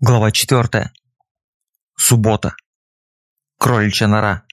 Глава 4. Суббота. Кроличья нора.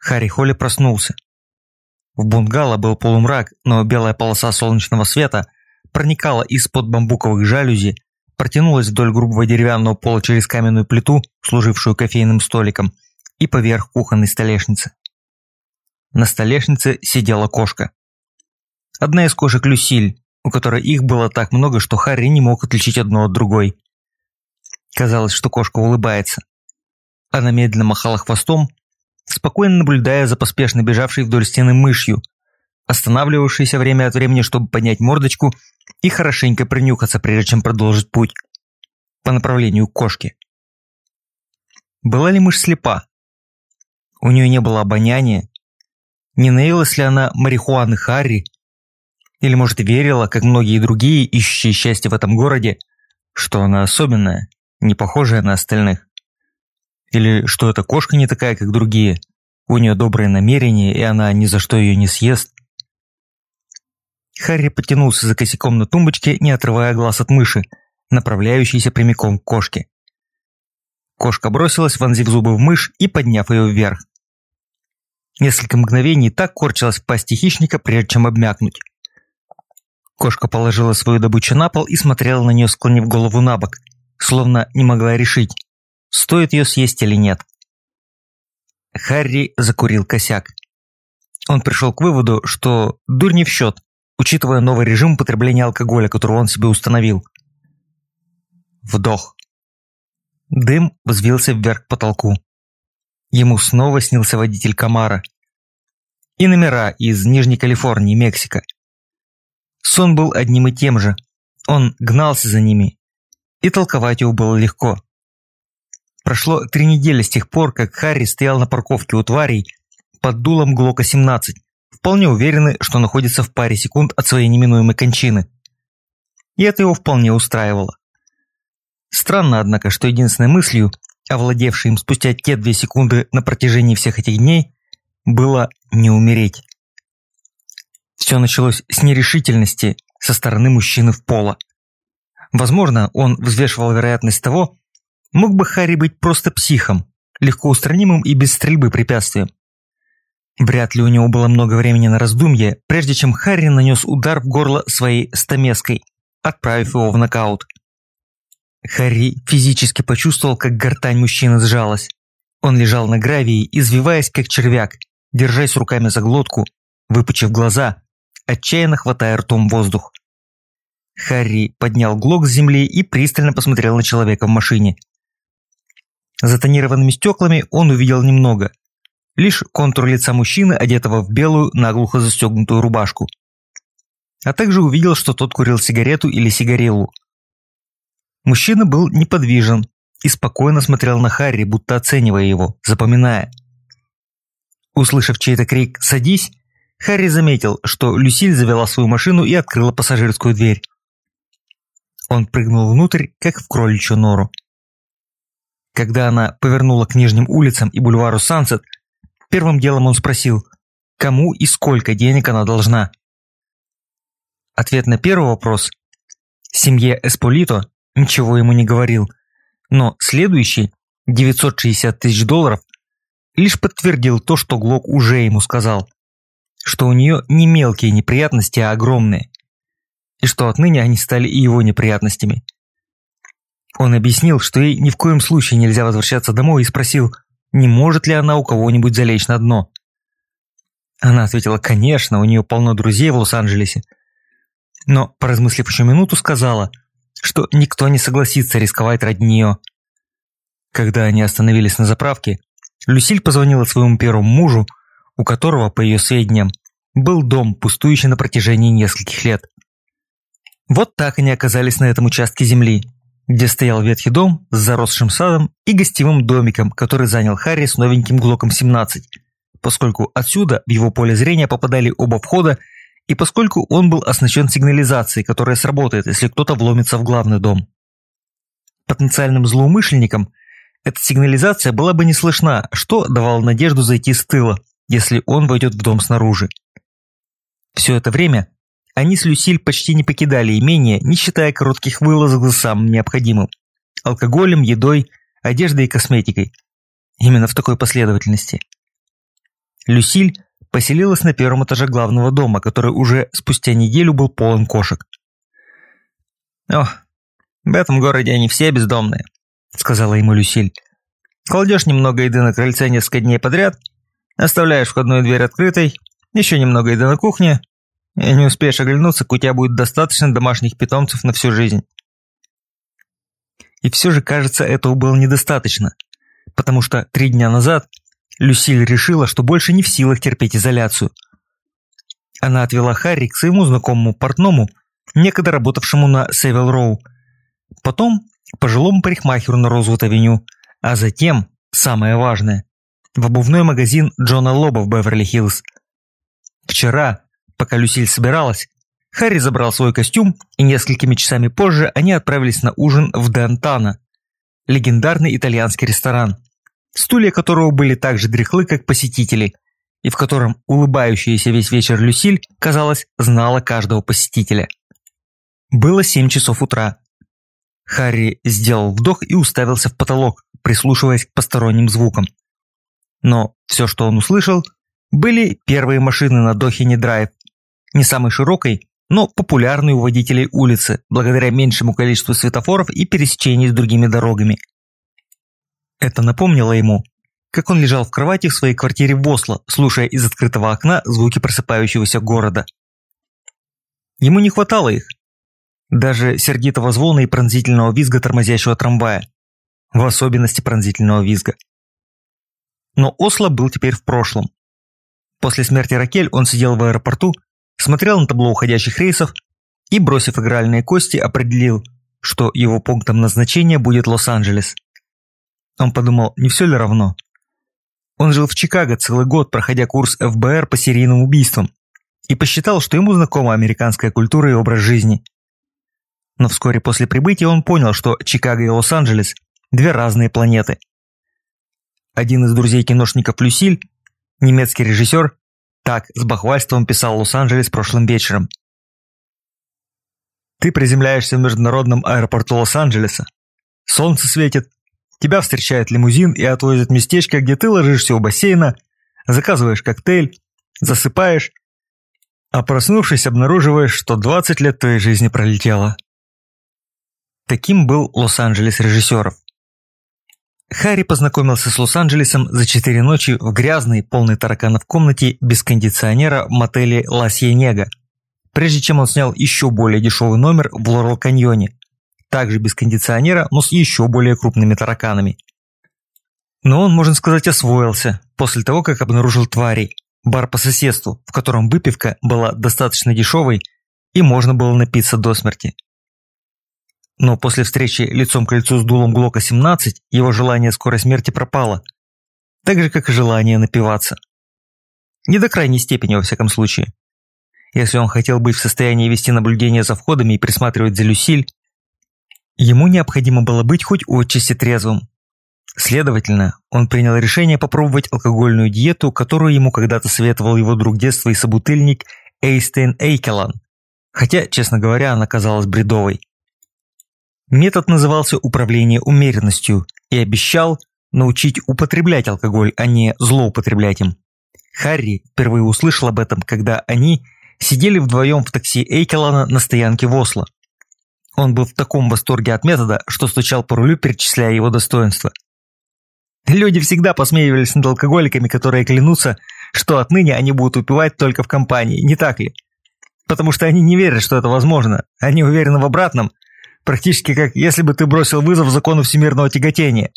Харри Холли проснулся. В бунгало был полумрак, но белая полоса солнечного света проникала из-под бамбуковых жалюзи, протянулась вдоль грубого деревянного пола через каменную плиту, служившую кофейным столиком, и поверх кухонной столешницы. На столешнице сидела кошка. Одна из кошек Люсиль, у которой их было так много, что Харри не мог отличить одно от другой. Казалось, что кошка улыбается. Она медленно махала хвостом, спокойно наблюдая за поспешно бежавшей вдоль стены мышью, останавливавшейся время от времени, чтобы поднять мордочку и хорошенько принюхаться, прежде чем продолжить путь по направлению к кошке. Была ли мышь слепа? У нее не было обоняния. Не наелась ли она марихуаны Харри или, может, верила, как многие другие, ищущие счастье в этом городе, что она особенная, не похожая на остальных. Или что эта кошка не такая, как другие, у нее добрые намерения, и она ни за что ее не съест. Харри потянулся за косяком на тумбочке, не отрывая глаз от мыши, направляющейся прямиком к кошке. Кошка бросилась, вонзив зубы в мышь и подняв ее вверх. Несколько мгновений так корчилась в пасти хищника, прежде чем обмякнуть. Кошка положила свою добычу на пол и смотрела на нее, склонив голову на бок, словно не могла решить, стоит ее съесть или нет. Харри закурил косяк. Он пришел к выводу, что дурь не в счет, учитывая новый режим потребления алкоголя, который он себе установил. Вдох. Дым взвился вверх к потолку. Ему снова снился водитель Камара. И номера из Нижней Калифорнии, Мексика. Сон был одним и тем же. Он гнался за ними. И толковать его было легко. Прошло три недели с тех пор, как Харри стоял на парковке у тварей под дулом Глока-17, вполне уверенный, что находится в паре секунд от своей неминуемой кончины. И это его вполне устраивало. Странно, однако, что единственной мыслью, овладевшей им спустя те две секунды на протяжении всех этих дней, было не умереть. Все началось с нерешительности со стороны мужчины в поло. Возможно, он взвешивал вероятность того, мог бы Харри быть просто психом, легко устранимым и без стрельбы препятствием. Вряд ли у него было много времени на раздумье, прежде чем Харри нанес удар в горло своей стамеской, отправив его в нокаут. Харри физически почувствовал, как гортань мужчины сжалась. Он лежал на гравии, извиваясь как червяк, держась руками за глотку, выпучив глаза, отчаянно хватая ртом воздух. Харри поднял глок с земли и пристально посмотрел на человека в машине. За тонированными стеклами он увидел немного. Лишь контур лица мужчины, одетого в белую, наглухо застегнутую рубашку. А также увидел, что тот курил сигарету или сигарелу. Мужчина был неподвижен и спокойно смотрел на Харри, будто оценивая его, запоминая. Услышав чей-то крик «Садись!», Харри заметил, что Люсиль завела свою машину и открыла пассажирскую дверь. Он прыгнул внутрь, как в кроличью нору. Когда она повернула к нижним улицам и бульвару Сансет, первым делом он спросил, кому и сколько денег она должна. Ответ на первый вопрос семье Эсполито ничего ему не говорил, но следующий, 960 тысяч долларов, лишь подтвердил то, что Глок уже ему сказал что у нее не мелкие неприятности, а огромные, и что отныне они стали и его неприятностями. Он объяснил, что ей ни в коем случае нельзя возвращаться домой и спросил, не может ли она у кого-нибудь залечь на дно. Она ответила, конечно, у нее полно друзей в Лос-Анджелесе. Но, поразмыслив еще минуту, сказала, что никто не согласится рисковать ради нее. Когда они остановились на заправке, Люсиль позвонила своему первому мужу, у которого, по ее сведениям, был дом, пустующий на протяжении нескольких лет. Вот так они оказались на этом участке земли, где стоял ветхий дом с заросшим садом и гостевым домиком, который занял Харри с новеньким Глоком 17, поскольку отсюда в его поле зрения попадали оба входа и поскольку он был оснащен сигнализацией, которая сработает, если кто-то вломится в главный дом. Потенциальным злоумышленникам эта сигнализация была бы не слышна, что давало надежду зайти с тыла, если он войдет в дом снаружи. Все это время Они с Люсиль почти не покидали имение, не считая коротких вылазок за самым необходимым. Алкоголем, едой, одеждой и косметикой. Именно в такой последовательности. Люсиль поселилась на первом этаже главного дома, который уже спустя неделю был полон кошек. «Ох, в этом городе они все бездомные», — сказала ему Люсиль. «Кладешь немного еды на крыльце несколько дней подряд, оставляешь входную дверь открытой, еще немного еды на кухне, и не успеешь оглянуться, у тебя будет достаточно домашних питомцев на всю жизнь». И все же, кажется, этого было недостаточно, потому что три дня назад Люсиль решила, что больше не в силах терпеть изоляцию. Она отвела Харри к своему знакомому портному, некогда работавшему на Севил Роу, потом пожилому парикмахеру на Розвуд-авеню, а затем, самое важное, в обувной магазин Джона Лоба в Беверли-Хиллз. Вчера, пока Люсиль собиралась, Харри забрал свой костюм, и несколькими часами позже они отправились на ужин в Д'Антана, легендарный итальянский ресторан, стулья которого были так же дряхлы, как посетители, и в котором улыбающаяся весь вечер Люсиль, казалось, знала каждого посетителя. Было семь часов утра. Харри сделал вдох и уставился в потолок, прислушиваясь к посторонним звукам. Но все, что он услышал, были первые машины на Дохине Драйв, не самой широкой, но популярной у водителей улицы, благодаря меньшему количеству светофоров и пересечений с другими дорогами. Это напомнило ему, как он лежал в кровати в своей квартире в Осло, слушая из открытого окна звуки просыпающегося города. Ему не хватало их. Даже сердитого звона и пронзительного визга тормозящего трамвая. В особенности пронзительного визга. Но Осло был теперь в прошлом. После смерти Ракель он сидел в аэропорту, смотрел на табло уходящих рейсов и, бросив игральные кости, определил, что его пунктом назначения будет Лос-Анджелес – он подумал, не все ли равно? Он жил в Чикаго целый год, проходя курс ФБР по серийным убийствам, и посчитал, что ему знакома американская культура и образ жизни. Но вскоре после прибытия он понял, что Чикаго и Лос-Анджелес – две разные планеты. Один из друзей киношника Люсиль, немецкий режиссер, так с бахвальством писал Лос-Анджелес прошлым вечером. Ты приземляешься в международном аэропорту Лос-Анджелеса. Солнце светит, Тебя встречает лимузин и отвозит местечко, где ты ложишься у бассейна, заказываешь коктейль, засыпаешь, а проснувшись, обнаруживаешь, что 20 лет твоей жизни пролетело. Таким был Лос-Анджелес режиссеров. Харри познакомился с Лос-Анджелесом за четыре ночи в грязной, полной тараканов комнате без кондиционера в мотеле Ла Сьенега, прежде чем он снял еще более дешевый номер в Лорел-каньоне, также без кондиционера, но с еще более крупными тараканами. Но он, можно сказать, освоился после того, как обнаружил тварей, бар по соседству, в котором выпивка была достаточно дешевой и можно было напиться до смерти. Но после встречи лицом к лицу с дулом Глока-17 его желание скорой смерти пропало, так же, как и желание напиваться. Не до крайней степени, во всяком случае. Если он хотел быть в состоянии вести наблюдение за входами и присматривать за Люсиль, Ему необходимо было быть хоть отчасти трезвым. Следовательно, он принял решение попробовать алкогольную диету, которую ему когда-то советовал его друг детства и собутыльник Эйстейн Эйкелан, хотя, честно говоря, она казалась бредовой. Метод назывался управление умеренностью и обещал научить употреблять алкоголь, а не злоупотреблять им. Харри впервые услышал об этом, когда они сидели вдвоем в такси Эйкелана на стоянке в Осло. Он был в таком восторге от метода, что стучал по рулю, перечисляя его достоинства. Люди всегда посмеивались над алкоголиками, которые клянутся, что отныне они будут упивать только в компании, не так ли? Потому что они не верят, что это возможно. Они уверены в обратном, практически как если бы ты бросил вызов закону всемирного тяготения,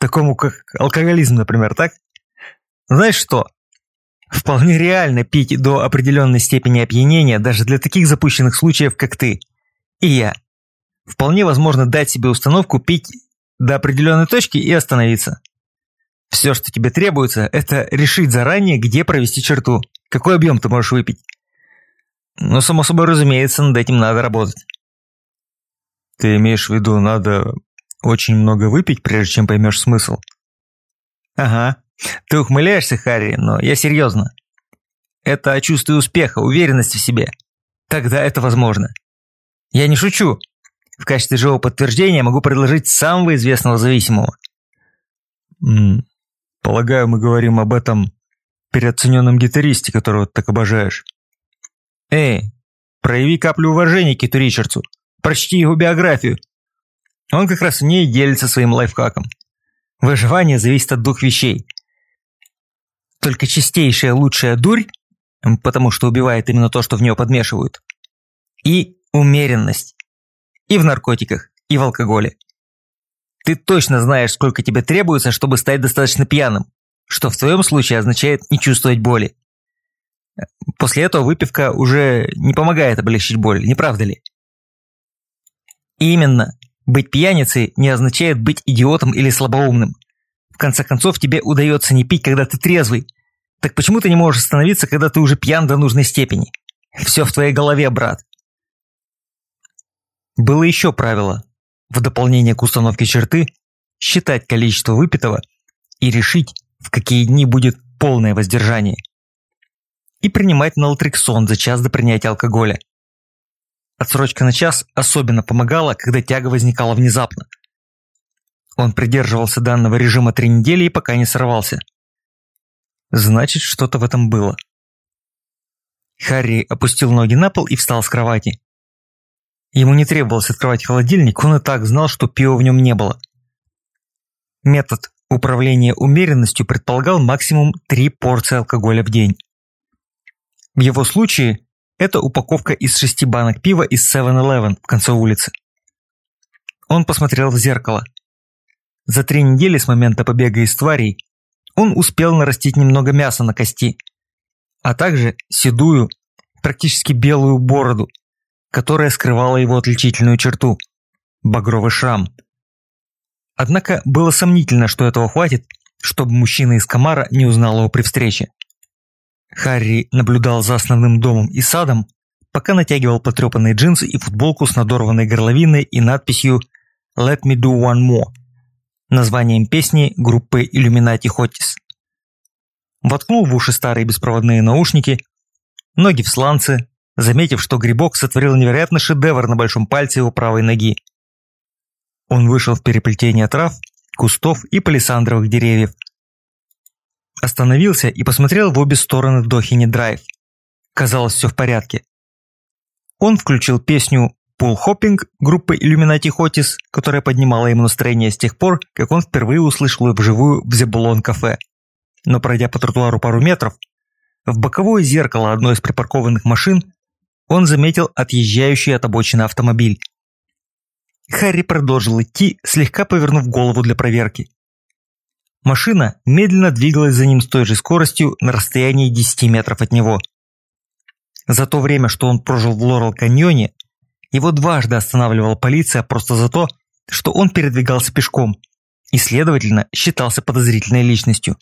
такому как алкоголизм, например, так? Знаешь что? Вполне реально пить до определенной степени опьянения даже для таких запущенных случаев, как ты и я. Вполне возможно дать себе установку пить до определенной точки и остановиться. Все, что тебе требуется, это решить заранее, где провести черту, какой объем ты можешь выпить. Но, само собой, разумеется, над этим надо работать. Ты имеешь в виду, надо очень много выпить, прежде чем поймешь смысл? Ага. Ты ухмыляешься, Харри, но я серьезно. Это о чувстве успеха, уверенности в себе. тогда это возможно. Я не шучу. В качестве живого подтверждения могу предложить самого известного зависимого. М -м, полагаю, мы говорим об этом переоцененном гитаристе, которого ты так обожаешь. Эй, прояви каплю уважения Киту Ричардсу. Прочти его биографию. Он как раз в ней делится своим лайфхаком. Выживание зависит от двух вещей. Только чистейшая лучшая дурь, потому что убивает именно то, что в нее подмешивают, и умеренность. И в наркотиках, и в алкоголе. Ты точно знаешь, сколько тебе требуется, чтобы стать достаточно пьяным, что в твоем случае означает не чувствовать боли. После этого выпивка уже не помогает облегчить боль, не правда ли? Именно, быть пьяницей не означает быть идиотом или слабоумным. В конце концов, тебе удается не пить, когда ты трезвый. Так почему ты не можешь остановиться, когда ты уже пьян до нужной степени? Все в твоей голове, брат. Было еще правило. В дополнение к установке черты, считать количество выпитого и решить, в какие дни будет полное воздержание. И принимать налтриксон за час до принятия алкоголя. Отсрочка на час особенно помогала, когда тяга возникала внезапно. Он придерживался данного режима три недели и пока не сорвался. Значит, что-то в этом было. Харри опустил ноги на пол и встал с кровати. Ему не требовалось открывать холодильник, он и так знал, что пива в нем не было. Метод управления умеренностью предполагал максимум три порции алкоголя в день. В его случае это упаковка из шести банок пива из 7-Eleven в конце улицы. Он посмотрел в зеркало. За три недели с момента побега из тварей он успел нарастить немного мяса на кости, а также седую, практически белую бороду, которая скрывала его отличительную черту – багровый шрам. Однако было сомнительно, что этого хватит, чтобы мужчина из Камара не узнал его при встрече. Харри наблюдал за основным домом и садом, пока натягивал потрепанные джинсы и футболку с надорванной горловиной и надписью «Let me do one more» названием песни группы Illuminati Hotis. Воткнул в уши старые беспроводные наушники, ноги в сланцы, заметив, что грибок сотворил невероятный шедевр на большом пальце его правой ноги. Он вышел в переплетение трав, кустов и палисандровых деревьев, Остановился и посмотрел в обе стороны Дохини Драйв. Казалось, все в порядке. Он включил песню «Пул Хоппинг» группы Illuminati Hotis, которая поднимала ему настроение с тех пор, как он впервые услышал ее вживую в Зебулон кафе. Но пройдя по тротуару пару метров, в боковое зеркало одной из припаркованных машин он заметил отъезжающий от обочины автомобиль. Харри продолжил идти, слегка повернув голову для проверки. Машина медленно двигалась за ним с той же скоростью на расстоянии 10 метров от него. За то время, что он прожил в Лорел-каньоне, его дважды останавливала полиция просто за то, что он передвигался пешком и, следовательно, считался подозрительной личностью.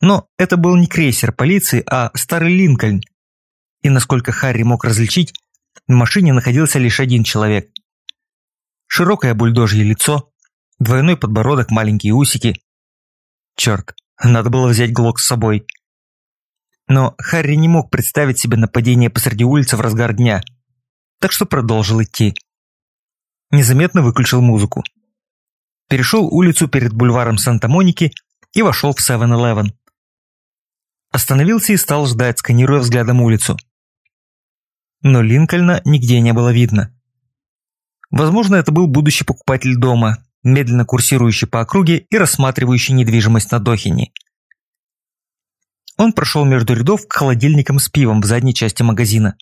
Но это был не крейсер полиции, а старый Линкольн. И насколько Харри мог различить, в машине находился лишь один человек. Широкое бульдожье лицо, Двойной подбородок, маленькие усики. Черт, надо было взять Глок с собой. Но Харри не мог представить себе нападение посреди улицы в разгар дня, так что продолжил идти. Незаметно выключил музыку. Перешел улицу перед бульваром Санта-Моники и вошел в 7-Eleven. Остановился и стал ждать, сканируя взглядом улицу. Но Линкольна нигде не было видно. Возможно, это был будущий покупатель дома, медленно курсирующий по округе и рассматривающий недвижимость на Дохине. Он прошел между рядов к холодильникам с пивом в задней части магазина.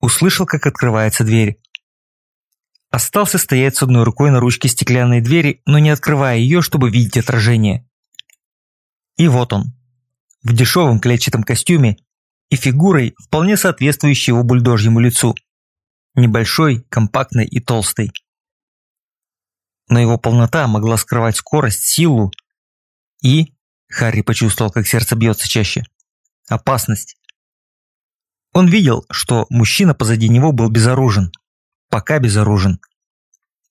Услышал, как открывается дверь. Остался стоять с одной рукой на ручке стеклянной двери, но не открывая ее, чтобы видеть отражение. И вот он. В дешевом клетчатом костюме и фигурой, вполне соответствующей его бульдожьему лицу. Небольшой, компактный и толстый но его полнота могла скрывать скорость, силу и... Харри почувствовал, как сердце бьется чаще. Опасность. Он видел, что мужчина позади него был безоружен. Пока безоружен.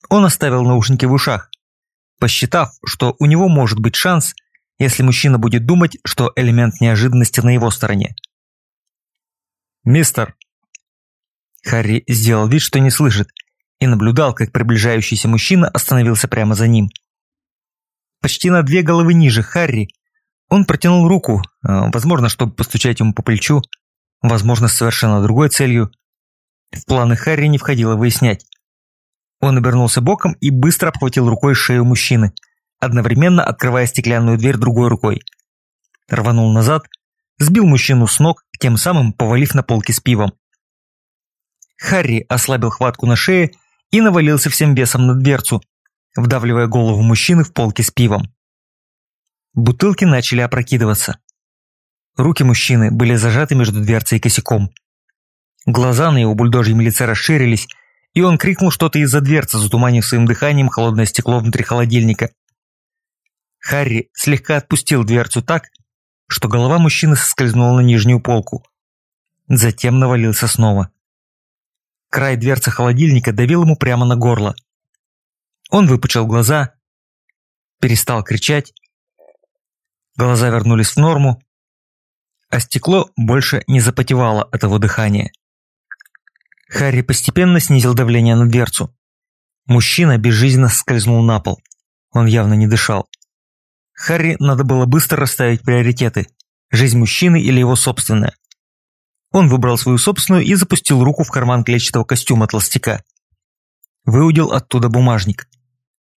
Он оставил наушники в ушах, посчитав, что у него может быть шанс, если мужчина будет думать, что элемент неожиданности на его стороне. «Мистер, Харри сделал вид, что не слышит, и наблюдал, как приближающийся мужчина остановился прямо за ним. Почти на две головы ниже Харри он протянул руку, а, возможно, чтобы постучать ему по плечу, возможно, с совершенно другой целью. В планы Харри не входило выяснять. Он обернулся боком и быстро обхватил рукой шею мужчины, одновременно открывая стеклянную дверь другой рукой. Рванул назад, сбил мужчину с ног, тем самым повалив на полки с пивом. Харри ослабил хватку на шее и навалился всем весом на дверцу, вдавливая голову мужчины в полки с пивом. Бутылки начали опрокидываться. Руки мужчины были зажаты между дверцей и косяком. Глаза на его бульдожьем лице расширились, и он крикнул что-то из-за дверцы, затуманив своим дыханием холодное стекло внутри холодильника. Харри слегка отпустил дверцу так, что голова мужчины соскользнула на нижнюю полку. Затем навалился снова. Край дверцы холодильника давил ему прямо на горло. Он выпучил глаза, перестал кричать. Глаза вернулись в норму, а стекло больше не запотевало от его дыхания. Харри постепенно снизил давление на дверцу. Мужчина безжизненно скользнул на пол. Он явно не дышал. Харри надо было быстро расставить приоритеты. Жизнь мужчины или его собственная. Он выбрал свою собственную и запустил руку в карман клетчатого костюма толстяка. Выудил оттуда бумажник.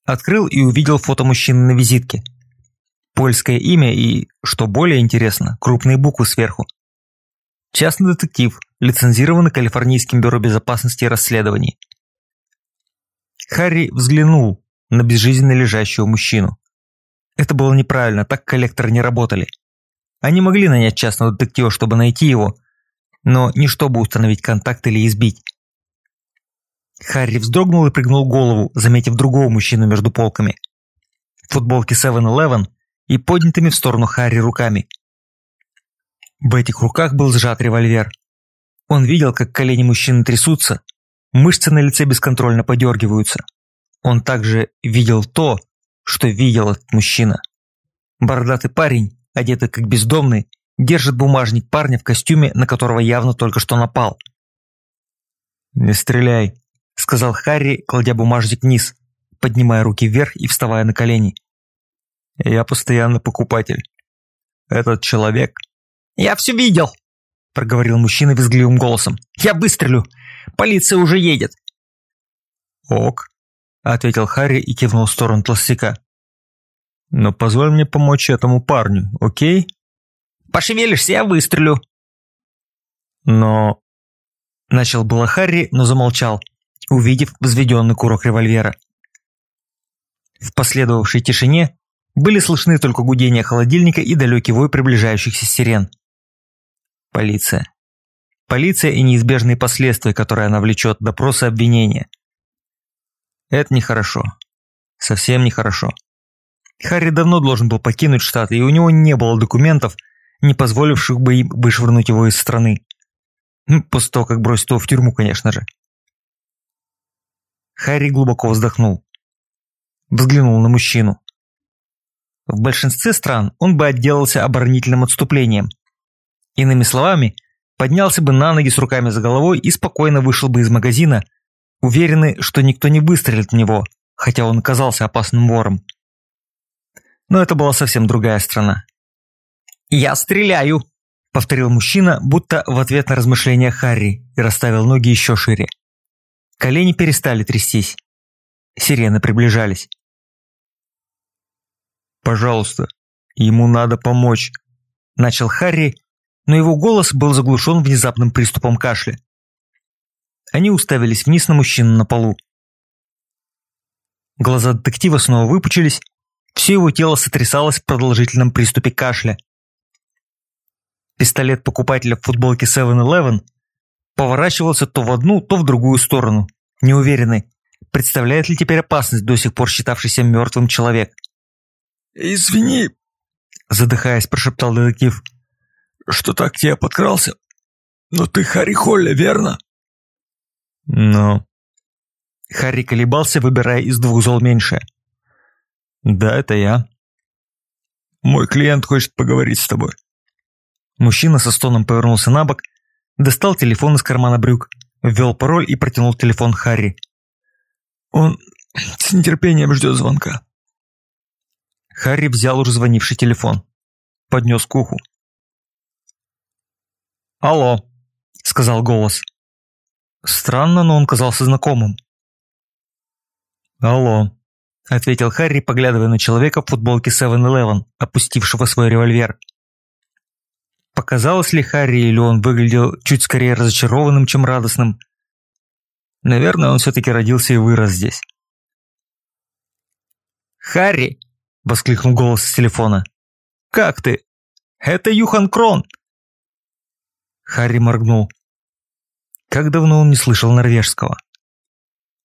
Открыл и увидел фото мужчины на визитке. Польское имя и, что более интересно, крупные буквы сверху. Частный детектив, лицензированный Калифорнийским бюро безопасности и расследований. Харри взглянул на безжизненно лежащего мужчину. Это было неправильно, так коллекторы не работали. Они могли нанять частного детектива, чтобы найти его, но не чтобы установить контакт или избить. Харри вздрогнул и пригнул голову, заметив другого мужчину между полками. В футболке 7-Eleven и поднятыми в сторону Харри руками. В этих руках был сжат револьвер. Он видел, как колени мужчины трясутся, мышцы на лице бесконтрольно подергиваются. Он также видел то, что видел этот мужчина. Бородатый парень, одетый как бездомный, держит бумажник парня в костюме, на которого явно только что напал. «Не стреляй», – сказал Харри, кладя бумажник вниз, поднимая руки вверх и вставая на колени. «Я постоянно покупатель. Этот человек...» «Я все видел», – проговорил мужчина визгливым голосом. «Я выстрелю! Полиция уже едет!» «Ок», ответил Харри и кивнул в сторону толстяка. «Но позволь мне помочь этому парню, окей?» «Пошевелишься, я выстрелю». «Но...» Начал было Харри, но замолчал, увидев взведенный курок револьвера. В последовавшей тишине были слышны только гудение холодильника и далекий вой приближающихся сирен. Полиция. Полиция и неизбежные последствия, которые она влечет, допросы обвинения. Это нехорошо. Совсем нехорошо. Харри давно должен был покинуть штат, и у него не было документов, не позволивших бы им вышвырнуть его из страны. Ну, после того, как бросить его в тюрьму, конечно же. Харри глубоко вздохнул. Взглянул на мужчину. В большинстве стран он бы отделался оборонительным отступлением. Иными словами, поднялся бы на ноги с руками за головой и спокойно вышел бы из магазина, уверены, что никто не выстрелит в него, хотя он казался опасным вором. Но это была совсем другая страна. «Я стреляю!» – повторил мужчина, будто в ответ на размышления Харри, и расставил ноги еще шире. Колени перестали трястись. Сирены приближались. «Пожалуйста, ему надо помочь», – начал Харри, но его голос был заглушен внезапным приступом кашля. Они уставились вниз на мужчину на полу. Глаза детектива снова выпучились, все его тело сотрясалось в продолжительном приступе кашля. Пистолет покупателя в футболке 7-Eleven поворачивался то в одну, то в другую сторону, неуверенный, представляет ли теперь опасность до сих пор считавшийся мертвым человек. «Извини», задыхаясь, прошептал детектив, что так к тебе подкрался. Но ты Харри Холли, верно? Но... Харри колебался, выбирая из двух зол меньшее. Да, это я. Мой клиент хочет поговорить с тобой. Мужчина со стоном повернулся на бок, достал телефон из кармана брюк, ввел пароль и протянул телефон Харри. «Он с нетерпением ждет звонка». Харри взял уже звонивший телефон. Поднес к уху. «Алло», — сказал голос. Странно, но он казался знакомым. «Алло», — ответил Харри, поглядывая на человека в футболке 7-Eleven, опустившего свой револьвер. Показалось ли Харри, или он выглядел чуть скорее разочарованным, чем радостным? Наверное, он все-таки родился и вырос здесь. «Харри!» – воскликнул голос с телефона. «Как ты? Это Юхан Крон!» Харри моргнул. Как давно он не слышал норвежского?